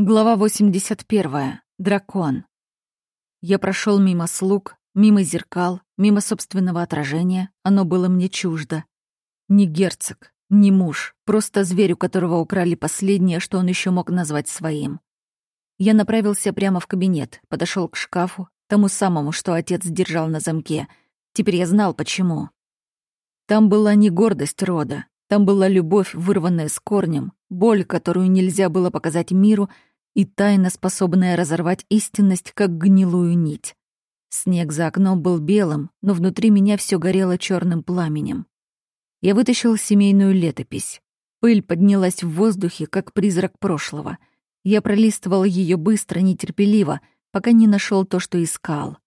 Глава 81. Дракон. Я прошел мимо слуг, мимо зеркал, мимо собственного отражения. Оно было мне чуждо. Не герцог, не муж, просто зверь, у которого украли последнее, что он еще мог назвать своим. Я направился прямо в кабинет, подошел к шкафу, тому самому, что отец держал на замке. Теперь я знал, почему. Там была не гордость рода, там была любовь, вырванная с корнем, боль, которую нельзя было показать миру — и тайна, способная разорвать истинность, как гнилую нить. Снег за окном был белым, но внутри меня все горело черным пламенем. Я вытащил семейную летопись. Пыль поднялась в воздухе, как призрак прошлого. Я пролистывал ее быстро, нетерпеливо, пока не нашел то, что искал.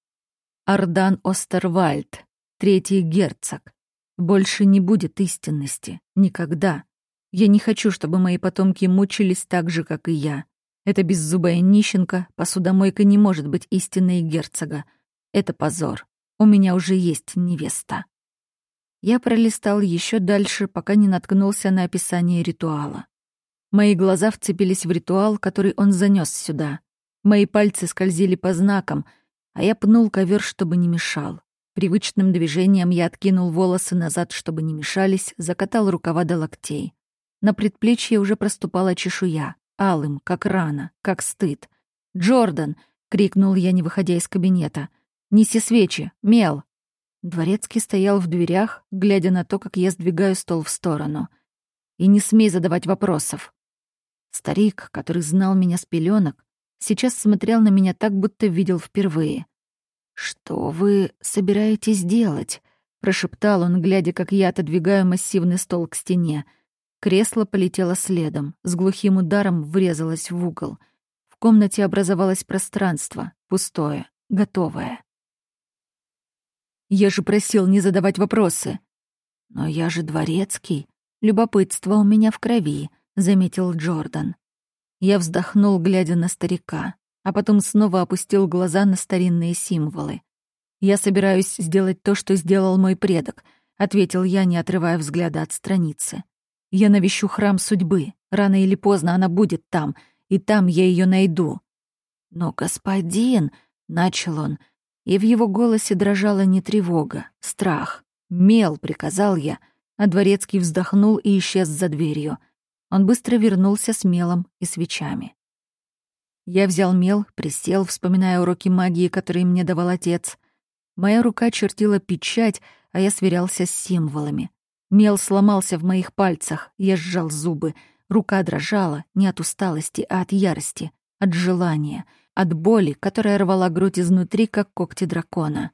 Ардан Остервальд, третий герцог. Больше не будет истинности. Никогда. Я не хочу, чтобы мои потомки мучились так же, как и я. Эта беззубая нищенка, посудомойка не может быть истинной герцога. Это позор. У меня уже есть невеста. Я пролистал еще дальше, пока не наткнулся на описание ритуала. Мои глаза вцепились в ритуал, который он занес сюда. Мои пальцы скользили по знакам, а я пнул ковер, чтобы не мешал. Привычным движением я откинул волосы назад, чтобы не мешались, закатал рукава до локтей. На предплечье уже проступала чешуя алым, как рана, как стыд. «Джордан!» — крикнул я, не выходя из кабинета. «Неси свечи! Мел!» Дворецкий стоял в дверях, глядя на то, как я сдвигаю стол в сторону. «И не смей задавать вопросов!» Старик, который знал меня с пеленок, сейчас смотрел на меня так, будто видел впервые. «Что вы собираетесь делать?» — прошептал он, глядя, как я отодвигаю массивный стол к стене — Кресло полетело следом, с глухим ударом врезалось в угол. В комнате образовалось пространство, пустое, готовое. Я же просил не задавать вопросы. Но я же дворецкий. Любопытство у меня в крови, заметил Джордан. Я вздохнул, глядя на старика, а потом снова опустил глаза на старинные символы. Я собираюсь сделать то, что сделал мой предок, ответил я, не отрывая взгляда от страницы. Я навещу храм судьбы. Рано или поздно она будет там, и там я ее найду. Но, господин, — начал он, и в его голосе дрожала не тревога, страх. «Мел», — приказал я, а дворецкий вздохнул и исчез за дверью. Он быстро вернулся с мелом и свечами. Я взял мел, присел, вспоминая уроки магии, которые мне давал отец. Моя рука чертила печать, а я сверялся с символами. Мел сломался в моих пальцах, я сжал зубы. Рука дрожала не от усталости, а от ярости, от желания, от боли, которая рвала грудь изнутри, как когти дракона.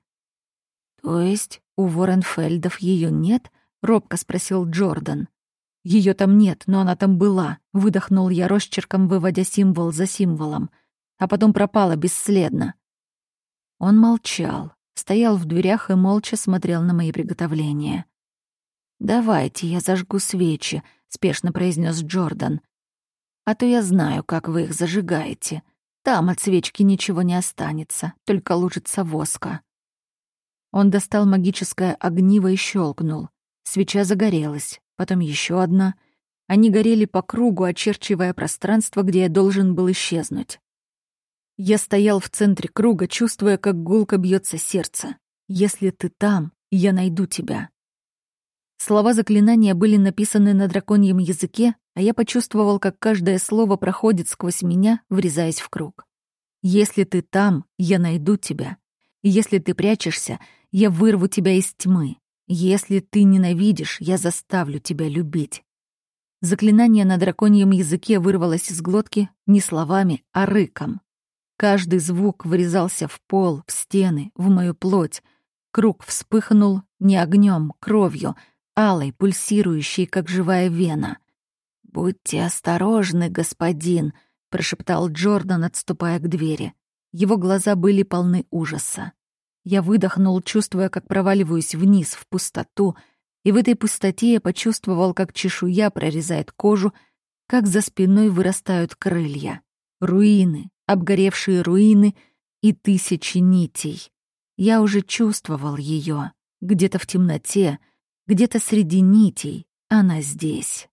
«То есть у Воренфельдов ее нет?» — робко спросил Джордан. Ее там нет, но она там была», — выдохнул я росчерком, выводя символ за символом. А потом пропала бесследно. Он молчал, стоял в дверях и молча смотрел на мои приготовления. «Давайте я зажгу свечи», — спешно произнес Джордан. «А то я знаю, как вы их зажигаете. Там от свечки ничего не останется, только лужица воска». Он достал магическое огниво и щелкнул. Свеча загорелась, потом еще одна. Они горели по кругу, очерчивая пространство, где я должен был исчезнуть. Я стоял в центре круга, чувствуя, как гулко бьется сердце. «Если ты там, я найду тебя». Слова заклинания были написаны на драконьем языке, а я почувствовал, как каждое слово проходит сквозь меня, врезаясь в круг. «Если ты там, я найду тебя. Если ты прячешься, я вырву тебя из тьмы. Если ты ненавидишь, я заставлю тебя любить». Заклинание на драконьем языке вырвалось из глотки не словами, а рыком. Каждый звук врезался в пол, в стены, в мою плоть. Круг вспыхнул не огнем, кровью — алой, пульсирующей, как живая вена. «Будьте осторожны, господин», — прошептал Джордан, отступая к двери. Его глаза были полны ужаса. Я выдохнул, чувствуя, как проваливаюсь вниз, в пустоту, и в этой пустоте я почувствовал, как чешуя прорезает кожу, как за спиной вырастают крылья. Руины, обгоревшие руины и тысячи нитей. Я уже чувствовал ее где-то в темноте, где-то среди нитей она здесь.